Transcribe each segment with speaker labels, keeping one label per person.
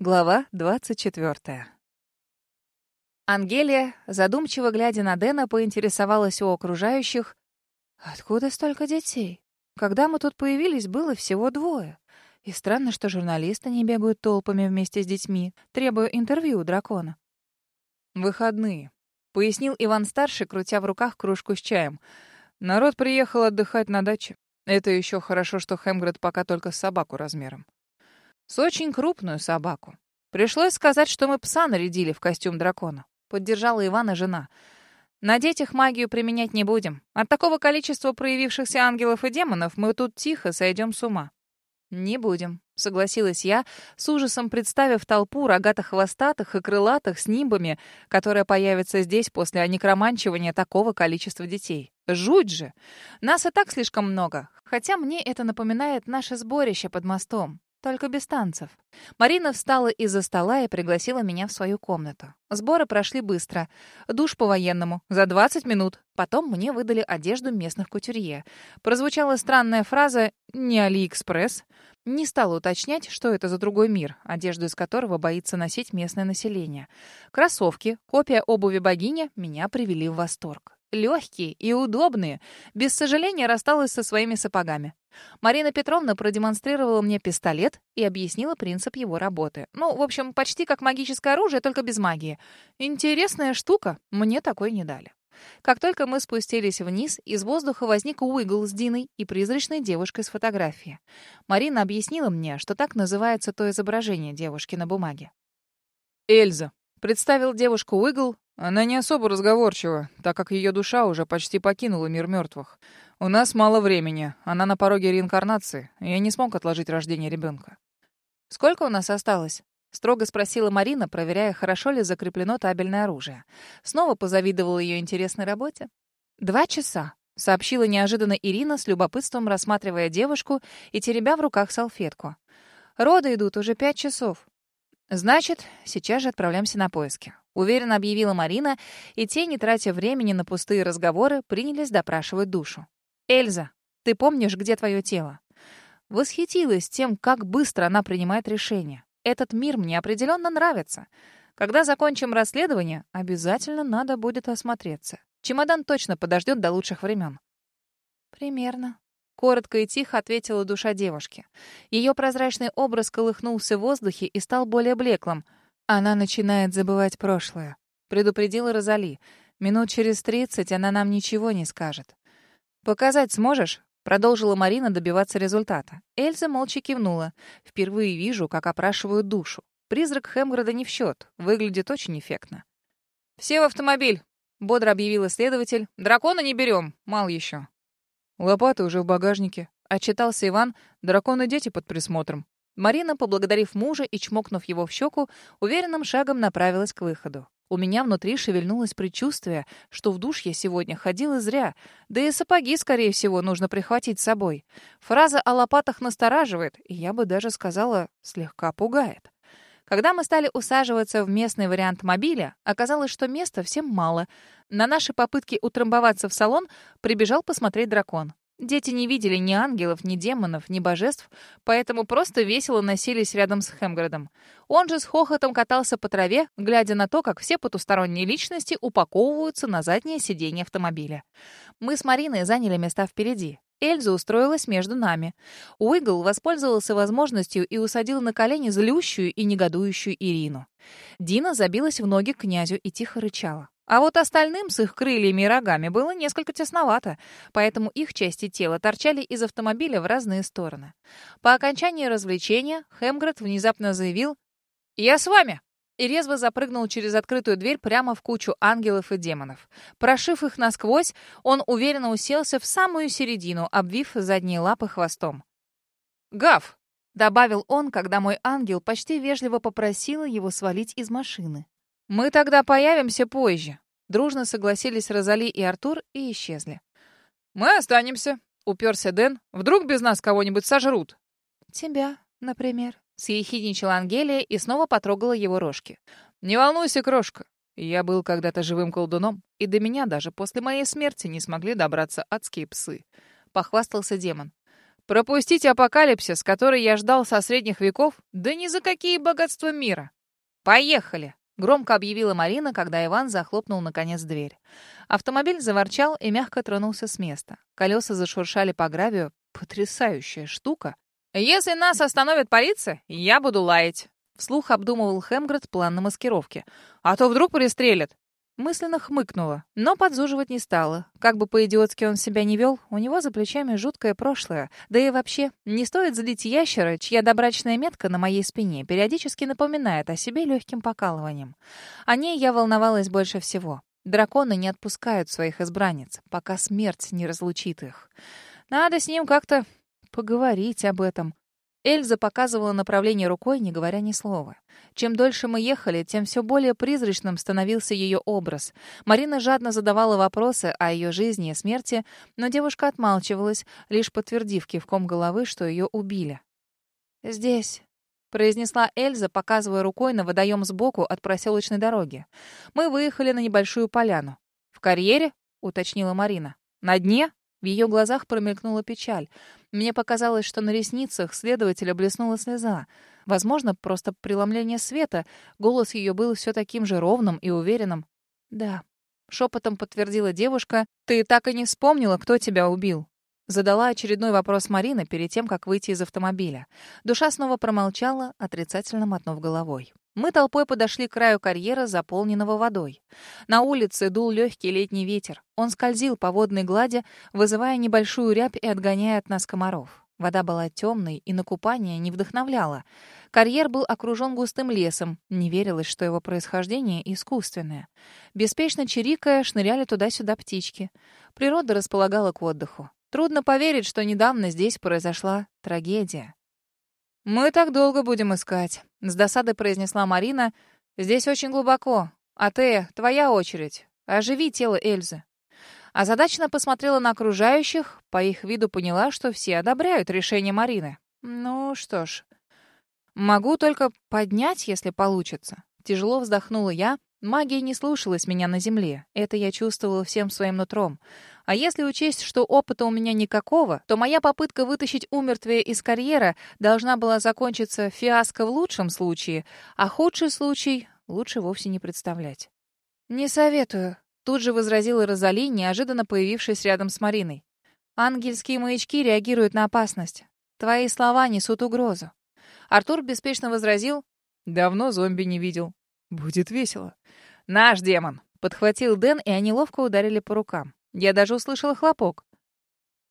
Speaker 1: Глава 24. Ангелия, задумчиво глядя на Дэна, поинтересовалась у окружающих, «Откуда столько детей? Когда мы тут появились, было всего двое. И странно, что журналисты не бегают толпами вместе с детьми, требуя интервью у дракона».
Speaker 2: «Выходные», — пояснил Иван-старший, крутя в руках кружку с чаем. «Народ приехал отдыхать на даче. Это еще хорошо, что Хемгред пока только с собаку размером. С очень крупную собаку. Пришлось сказать, что мы пса нарядили в костюм дракона. Поддержала Ивана жена. На детях магию применять не будем. От такого количества проявившихся ангелов и демонов мы тут тихо сойдем с ума. Не будем, согласилась я, с ужасом представив толпу рогатых-хвостатых и крылатых с нимбами, которая появится здесь после анекроманчивания такого количества детей. Жуть же! Нас и так слишком много, хотя мне это напоминает наше сборище под мостом. Только без танцев. Марина встала из-за стола и пригласила меня в свою комнату. Сборы прошли быстро. Душ по-военному. За 20 минут. Потом мне выдали одежду местных кутюрье. Прозвучала странная фраза «не Алиэкспресс». Не стала уточнять, что это за другой мир, одежду из которого боится носить местное население. Кроссовки, копия обуви богини, меня привели в восторг легкие и удобные. Без сожаления рассталась со своими сапогами. Марина Петровна продемонстрировала мне пистолет и объяснила принцип его работы. Ну, в общем, почти как магическое оружие, только без магии. Интересная штука, мне такой не дали. Как только мы спустились вниз, из воздуха возник Уигл с Диной и призрачной девушкой с фотографии. Марина объяснила мне, что так называется то изображение девушки на бумаге. «Эльза», — представил девушку Уигл, она не особо разговорчива, так как ее душа уже почти покинула мир мертвых. У нас мало времени, она на пороге реинкарнации, и я не смог отложить рождение ребенка.
Speaker 1: «Сколько у нас осталось?» — строго спросила Марина, проверяя, хорошо ли закреплено табельное оружие. Снова позавидовала ее интересной работе. «Два часа», — сообщила неожиданно Ирина с любопытством, рассматривая девушку и теребя в руках салфетку. «Роды идут уже пять часов. Значит, сейчас же отправляемся на поиски. Уверенно объявила Марина, и те, не тратя времени на пустые разговоры, принялись допрашивать душу. «Эльза, ты помнишь, где твое тело?» Восхитилась тем, как быстро она принимает решения. Этот мир мне определенно нравится. Когда закончим расследование, обязательно надо будет осмотреться. Чемодан точно подождет до лучших времен. Примерно. Коротко и тихо ответила душа девушки. Ее прозрачный образ колыхнулся в воздухе и стал более блеклым — она начинает забывать прошлое, предупредила Розали. Минут через тридцать она нам ничего не скажет. Показать сможешь? Продолжила Марина добиваться результата. Эльза молча кивнула. Впервые вижу, как опрашивают душу. Призрак Хемграда не в счет. Выглядит очень эффектно. «Все в автомобиль!» — бодро объявил следователь. «Дракона не берем, мало еще».
Speaker 2: «Лопаты уже в багажнике», — отчитался Иван. «Драконы дети под присмотром».
Speaker 1: Марина, поблагодарив мужа и чмокнув его в щеку, уверенным шагом направилась к выходу. У меня внутри шевельнулось предчувствие, что в душ я сегодня ходила зря, да и сапоги, скорее всего, нужно прихватить с собой. Фраза о лопатах настораживает, и я бы даже сказала, слегка пугает. Когда мы стали усаживаться в местный вариант мобиля, оказалось, что места всем мало. На наши попытки утрамбоваться в салон прибежал посмотреть дракон. Дети не видели ни ангелов, ни демонов, ни божеств, поэтому просто весело носились рядом с Хемградом. Он же с хохотом катался по траве, глядя на то, как все потусторонние личности упаковываются на заднее сиденье автомобиля. Мы с Мариной заняли места впереди. Эльза устроилась между нами. Уигл воспользовался возможностью и усадил на колени злющую и негодующую Ирину. Дина забилась в ноги к князю и тихо рычала. А вот остальным с их крыльями и рогами было несколько тесновато, поэтому их части тела торчали из автомобиля в разные стороны. По окончании развлечения Хемгред внезапно заявил «Я с вами!» И резво запрыгнул через открытую дверь прямо в кучу ангелов и демонов. Прошив их насквозь, он уверенно уселся в самую середину, обвив задние лапы хвостом. «Гав!» — добавил он, когда мой ангел почти вежливо попросила его свалить из машины. «Мы тогда появимся позже». Дружно согласились Розали и Артур и исчезли.
Speaker 2: «Мы останемся», — уперся Дэн. «Вдруг без нас кого-нибудь сожрут?»
Speaker 1: «Тебя, например», — съехидничала Ангелия и снова потрогала его рожки.
Speaker 2: «Не волнуйся, крошка. Я был когда-то живым колдуном, и до меня даже после моей смерти не смогли добраться адские псы», — похвастался демон. Пропустить апокалипсис, который я ждал со средних веков, да ни за какие богатства мира. Поехали! Громко объявила Марина, когда Иван захлопнул наконец дверь. Автомобиль заворчал и мягко тронулся с места. Колеса зашуршали по гравию. Потрясающая штука. «Если нас остановит полиция, я буду лаять», — вслух обдумывал Хемгред план на маскировке. «А то вдруг пристрелят». Мысленно хмыкнула, но подзуживать не стала. Как бы по-идиотски он себя не вел, у него за плечами жуткое прошлое. Да и вообще, не стоит злить ящера, чья добрачная метка на моей спине периодически напоминает о себе легким покалыванием. О ней я волновалась больше всего. Драконы не отпускают своих избранниц, пока смерть не разлучит их. Надо с ним как-то поговорить об этом. Эльза показывала направление рукой, не говоря ни слова. Чем дольше мы ехали, тем все более призрачным становился ее образ. Марина жадно задавала вопросы о ее жизни и смерти, но девушка отмалчивалась, лишь подтвердив кивком головы, что ее убили. «Здесь», — произнесла Эльза, показывая рукой на водоем сбоку от проселочной дороги. Мы выехали на небольшую поляну. «В карьере?» — уточнила Марина. «На дне?» В ее глазах промелькнула печаль. Мне показалось, что на ресницах следователя блеснула слеза. Возможно, просто преломление света. Голос ее был все таким же ровным и уверенным. «Да», — шепотом подтвердила девушка. «Ты так и не вспомнила, кто тебя убил?» Задала очередной вопрос Марина перед тем, как выйти из автомобиля. Душа снова промолчала, отрицательно мотнув головой. Мы толпой подошли к краю карьера, заполненного водой. На улице дул легкий летний ветер. Он скользил по водной глади, вызывая небольшую рябь и отгоняя от нас комаров. Вода была темной и на купание не вдохновляла. Карьер был окружен густым лесом. Не верилось, что его происхождение искусственное. Беспечно чирикая, шныряли туда-сюда птички. Природа располагала к отдыху. Трудно поверить, что недавно здесь произошла трагедия. «Мы так долго будем искать», — с досадой произнесла Марина. «Здесь очень глубоко. А ты, твоя очередь. Оживи тело Эльзы». Озадаченно посмотрела на окружающих, по их виду поняла, что все одобряют решение Марины. «Ну что ж, могу только поднять, если получится». Тяжело вздохнула я, Магия не слушалась меня на земле. Это я чувствовала всем своим нутром. А если учесть, что опыта у меня никакого, то моя попытка вытащить умертвие из карьера должна была закончиться фиаско в лучшем случае, а худший случай лучше вовсе не представлять. «Не советую», — тут же возразила Розали, неожиданно появившись рядом с Мариной. «Ангельские маячки реагируют на опасность. Твои слова несут угрозу». Артур беспечно возразил, «Давно зомби не видел. Будет весело». «Наш демон!» — подхватил Дэн, и они ловко ударили по рукам. Я даже услышала хлопок.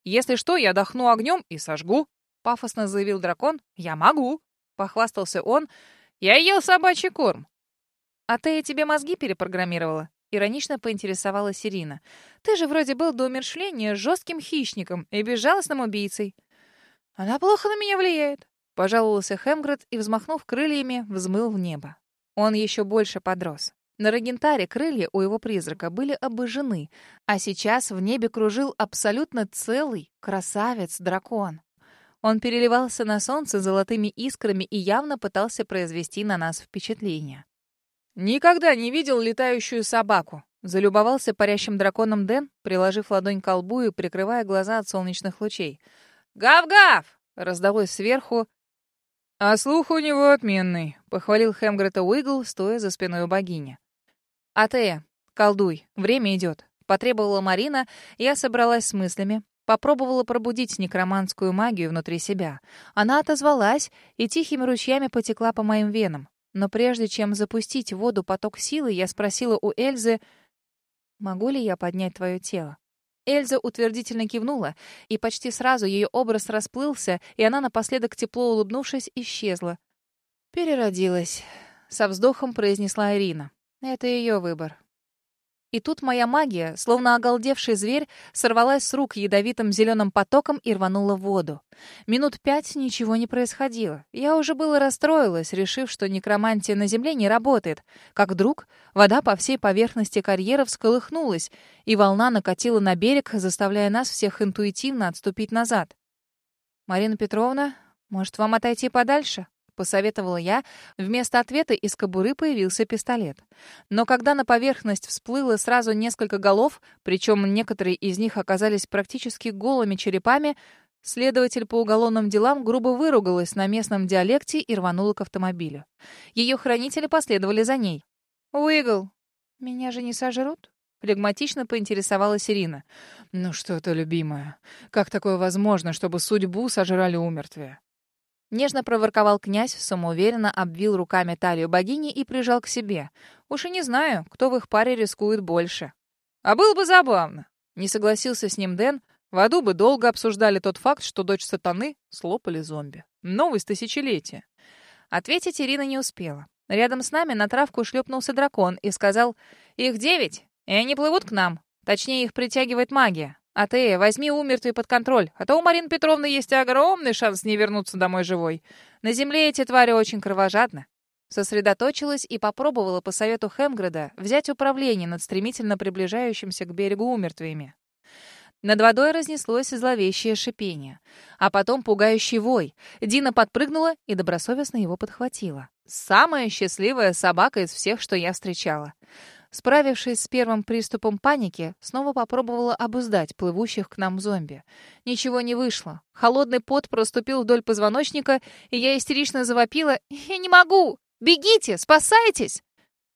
Speaker 2: «Если что, я дохну огнем и сожгу», — пафосно заявил дракон. «Я могу», — похвастался он. «Я ел собачий корм». «А ты тебе мозги перепрограммировала?» Иронично поинтересовалась Ирина. «Ты же вроде был до умершления жестким хищником и безжалостным убийцей». «Она плохо на меня влияет», — пожаловался Хемгред и, взмахнув крыльями, взмыл в небо. Он еще больше подрос. На Рогентаре крылья у его призрака были обожжены, а сейчас в небе кружил абсолютно целый красавец-дракон. Он переливался на солнце золотыми искрами и явно пытался произвести на нас впечатление. «Никогда не видел летающую собаку», — залюбовался парящим драконом Дэн, приложив ладонь к лбу и прикрывая глаза от солнечных лучей. «Гав-гав!» — раздалось сверху, «А слух у него отменный», — похвалил Хемгрета Уигл, стоя за спиной у богини. «Атея, колдуй, время идет», — потребовала Марина. Я собралась с мыслями, попробовала пробудить некроманскую магию внутри себя. Она отозвалась и тихими ручьями потекла по моим венам. Но прежде чем запустить в воду поток силы, я спросила у Эльзы, «Могу ли я поднять твое тело?» Эльза утвердительно кивнула, и почти сразу ее образ расплылся, и она, напоследок тепло улыбнувшись, исчезла. «Переродилась», — со вздохом произнесла Ирина. «Это ее выбор. И тут моя магия, словно оголдевший зверь, сорвалась с рук ядовитым зеленым потоком и рванула в воду. Минут пять ничего не происходило. Я уже было расстроилась, решив, что некромантия на земле не работает. Как вдруг вода по всей поверхности карьера всколыхнулась, и волна накатила на берег, заставляя нас всех интуитивно отступить назад. «Марина Петровна, может, вам отойти подальше?» — посоветовала я. Вместо ответа из кобуры появился пистолет. Но когда на поверхность всплыло сразу несколько голов, причем некоторые из них оказались практически голыми черепами,
Speaker 1: Следователь по уголовным делам грубо выругалась на местном диалекте и рванула к автомобилю. Ее хранители последовали за ней. «Уигл, меня же не сожрут?» Флегматично поинтересовалась Ирина.
Speaker 2: «Ну что ты, любимая, как такое возможно, чтобы судьбу сожрали умертвие?»
Speaker 1: Нежно проворковал князь, самоуверенно обвил руками талию богини и прижал к себе. Уж и не знаю, кто в их паре рискует больше. «А было бы забавно!» Не согласился с ним Дэн. В аду бы долго обсуждали тот факт, что дочь сатаны слопали зомби. Новость тысячелетия. Ответить Ирина не успела. Рядом с нами на травку шлепнулся дракон и сказал «Их девять, и они плывут к нам. Точнее, их притягивает магия. А ты возьми умертвый под контроль, а то у Марины Петровны есть огромный шанс не вернуться домой живой. На земле эти твари очень кровожадны. Сосредоточилась и попробовала по совету Хемгреда взять управление над стремительно приближающимся к берегу умертвиями. Над водой разнеслось зловещее шипение, а потом пугающий вой. Дина подпрыгнула и добросовестно его подхватила. Самая счастливая собака из всех, что я встречала. Справившись с первым приступом паники, снова попробовала обуздать плывущих к нам зомби. Ничего не вышло. Холодный пот проступил вдоль позвоночника, и я истерично завопила «Я не могу! Бегите! Спасайтесь!»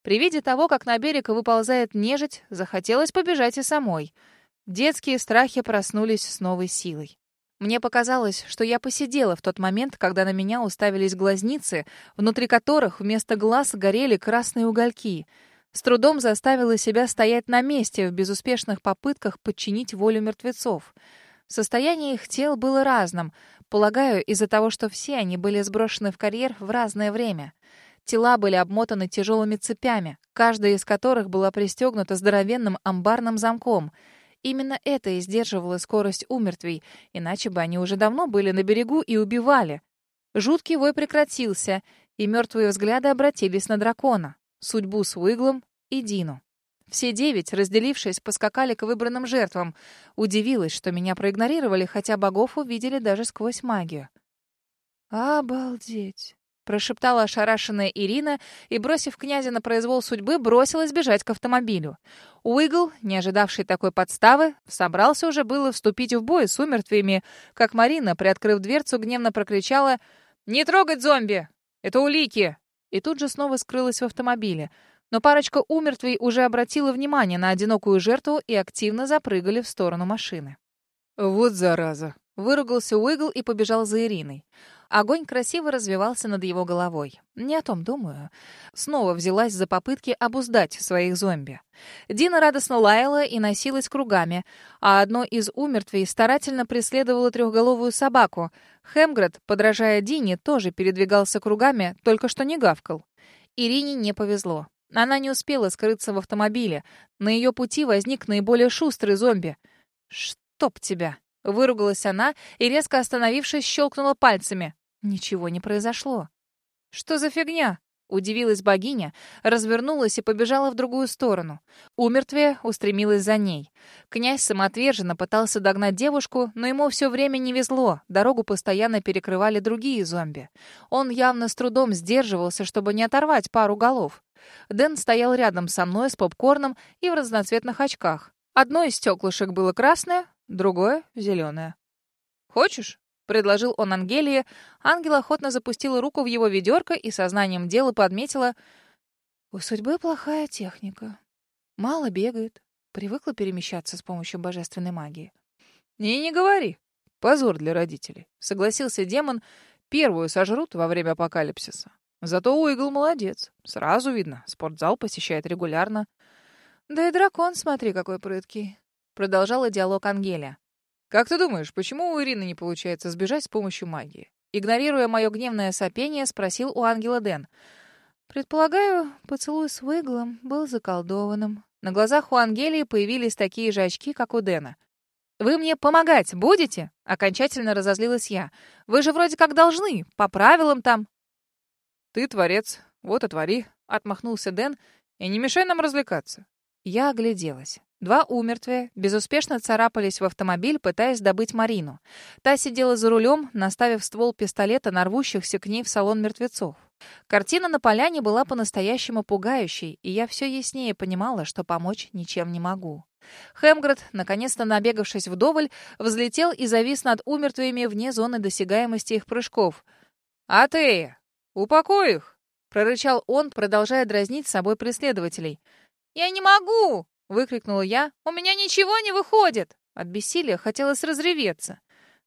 Speaker 1: При виде того, как на берег выползает нежить, захотелось побежать и самой. Детские страхи проснулись с новой силой. Мне показалось, что я посидела в тот момент, когда на меня уставились глазницы, внутри которых вместо глаз горели красные угольки — с трудом заставила себя стоять на месте в безуспешных попытках подчинить волю мертвецов. Состояние их тел было разным, полагаю, из-за того, что все они были сброшены в карьер в разное время. Тела были обмотаны тяжелыми цепями, каждая из которых была пристегнута здоровенным амбарным замком. Именно это и сдерживало скорость умертвий, иначе бы они уже давно были на берегу и убивали. Жуткий вой прекратился, и мертвые взгляды обратились на дракона. Судьбу с Уиглом и Дину. Все девять, разделившись, поскакали к выбранным жертвам. Удивилась, что меня проигнорировали, хотя богов увидели даже сквозь магию. «Обалдеть!» — прошептала ошарашенная Ирина и, бросив князя на произвол судьбы, бросилась бежать к автомобилю. Уигл, не ожидавший такой подставы, собрался уже было вступить в бой с умертвиями, как Марина, приоткрыв дверцу, гневно прокричала «Не трогать зомби! Это улики!» и тут же снова скрылась в автомобиле — но парочка умертвей уже обратила внимание на одинокую жертву и активно запрыгали в сторону машины.
Speaker 2: «Вот зараза!»
Speaker 1: — выругался Уигл и побежал за Ириной. Огонь красиво развивался над его головой. Не о том думаю. Снова взялась за попытки обуздать своих зомби. Дина радостно лаяла и носилась кругами, а одно из умертвей старательно преследовало трехголовую собаку. Хемгред, подражая Дине, тоже передвигался кругами, только что не гавкал. Ирине не повезло. Она не успела скрыться в автомобиле. На ее пути возник наиболее шустрый зомби. «Чтоб тебя!» — выругалась она и, резко остановившись, щелкнула пальцами. Ничего не произошло. «Что за фигня?» — удивилась богиня, развернулась и побежала в другую сторону. Умертвие устремилась за ней. Князь самоотверженно пытался догнать девушку, но ему все время не везло, дорогу постоянно перекрывали другие зомби. Он явно с трудом сдерживался, чтобы не оторвать пару голов. Дэн стоял рядом со мной с попкорном и в разноцветных очках. Одно из стеклышек было красное, другое — зеленое. «Хочешь?» — предложил он Ангелии. Ангел охотно запустила руку в его ведерко и сознанием дела подметила. «У судьбы плохая техника. Мало бегает. Привыкла перемещаться с помощью божественной магии».
Speaker 2: «И не говори. Позор для родителей», — согласился демон. «Первую сожрут во время апокалипсиса. Зато Уигл молодец. Сразу видно, спортзал посещает регулярно.
Speaker 1: Да и дракон, смотри, какой прыткий. Продолжала диалог Ангелия.
Speaker 2: Как ты думаешь, почему у Ирины не получается сбежать с помощью магии? Игнорируя мое гневное сопение, спросил у ангела Дэн.
Speaker 1: Предполагаю, поцелуй с Уиглом был заколдованным. На глазах у Ангелии появились такие же очки, как у Дэна. «Вы мне помогать будете?» — окончательно разозлилась я. «Вы же вроде как должны, по правилам там».
Speaker 2: «Ты творец, вот и твори», — отмахнулся Дэн. «И не мешай нам развлекаться».
Speaker 1: Я огляделась. Два умертвия безуспешно царапались в автомобиль, пытаясь добыть Марину. Та сидела за рулем, наставив ствол пистолета на рвущихся к ней в салон мертвецов. Картина на поляне была по-настоящему пугающей, и я все яснее понимала, что помочь ничем не могу. Хемгред, наконец-то набегавшись вдоволь, взлетел и завис над умертвиями вне зоны досягаемости их прыжков. «А ты! Упокой их!» — прорычал он, продолжая дразнить с собой преследователей. «Я не могу!» — выкрикнула я. «У меня ничего не выходит!» От бессилия хотелось разреветься.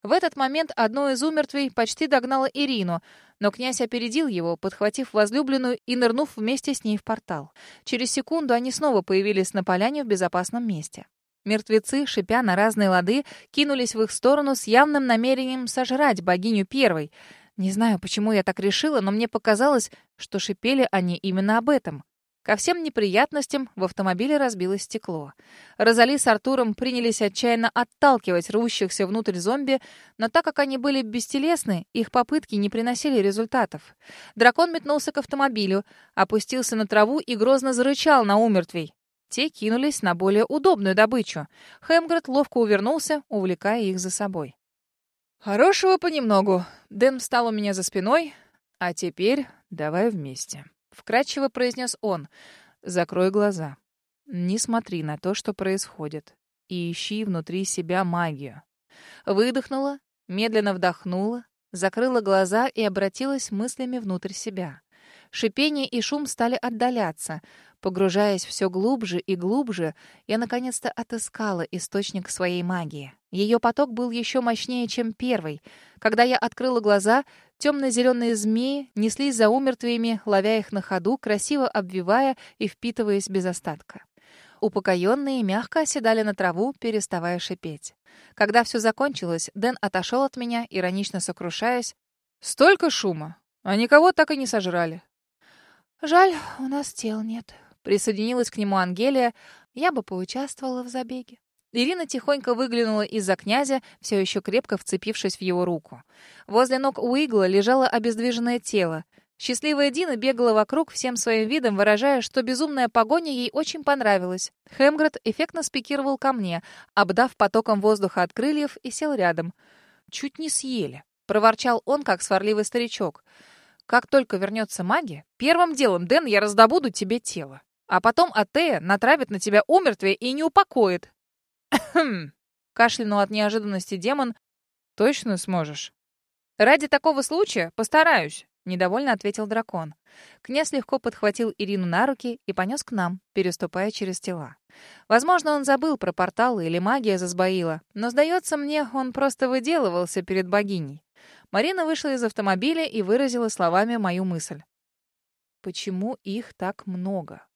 Speaker 1: В этот момент одно из умертвей почти догнало Ирину, но князь опередил его, подхватив возлюбленную и нырнув вместе с ней в портал. Через секунду они снова появились на поляне в безопасном месте. Мертвецы, шипя на разные лады, кинулись в их сторону с явным намерением сожрать богиню первой. Не знаю, почему я так решила, но мне показалось, что шипели они именно об этом. Ко всем неприятностям в автомобиле разбилось стекло. Розали с Артуром принялись отчаянно отталкивать рвущихся внутрь зомби, но так как они были бестелесны, их попытки не приносили результатов. Дракон метнулся к автомобилю, опустился на траву и грозно зарычал на умертвей. Те кинулись на более удобную добычу. Хемгред ловко увернулся, увлекая их за собой. «Хорошего понемногу. Дэн встал у меня за спиной. А теперь давай вместе». Вкратчиво произнес он. «Закрой глаза. Не смотри на то, что происходит. И ищи внутри себя магию». Выдохнула, медленно вдохнула, закрыла глаза и обратилась мыслями внутрь себя. Шипение и шум стали отдаляться. Погружаясь все глубже и глубже, я наконец-то отыскала источник своей магии. Ее поток был еще мощнее, чем первый. Когда я открыла глаза, темно-зеленые змеи неслись за умертвиями, ловя их на ходу, красиво обвивая и впитываясь без остатка. Упокоенные мягко оседали на траву, переставая шипеть. Когда все закончилось, Дэн отошел от меня, иронично сокрушаясь. «Столько шума! А никого так и не сожрали. «Жаль, у нас тел нет», — присоединилась к нему Ангелия. «Я бы поучаствовала в забеге». Ирина тихонько выглянула из-за князя, все еще крепко вцепившись в его руку. Возле ног Уигла лежало обездвиженное тело. Счастливая Дина бегала вокруг, всем своим видом выражая, что безумная погоня ей очень понравилась. Хемгред эффектно спикировал ко мне, обдав потоком воздуха от крыльев, и сел рядом. «Чуть не съели», — проворчал он, как сварливый старичок. Как только вернется магия, первым делом, Дэн, я раздобуду тебе тело. А потом Атея натравит на тебя умертвие и не упокоит. Кашлянул от неожиданности демон. Точно сможешь? Ради такого случая постараюсь, недовольно ответил дракон. Князь легко подхватил Ирину на руки и понес к нам, переступая через тела. Возможно, он забыл про порталы или магия засбоила, но, сдается мне, он просто выделывался перед богиней. Марина вышла из автомобиля и выразила словами мою мысль. Почему их так много?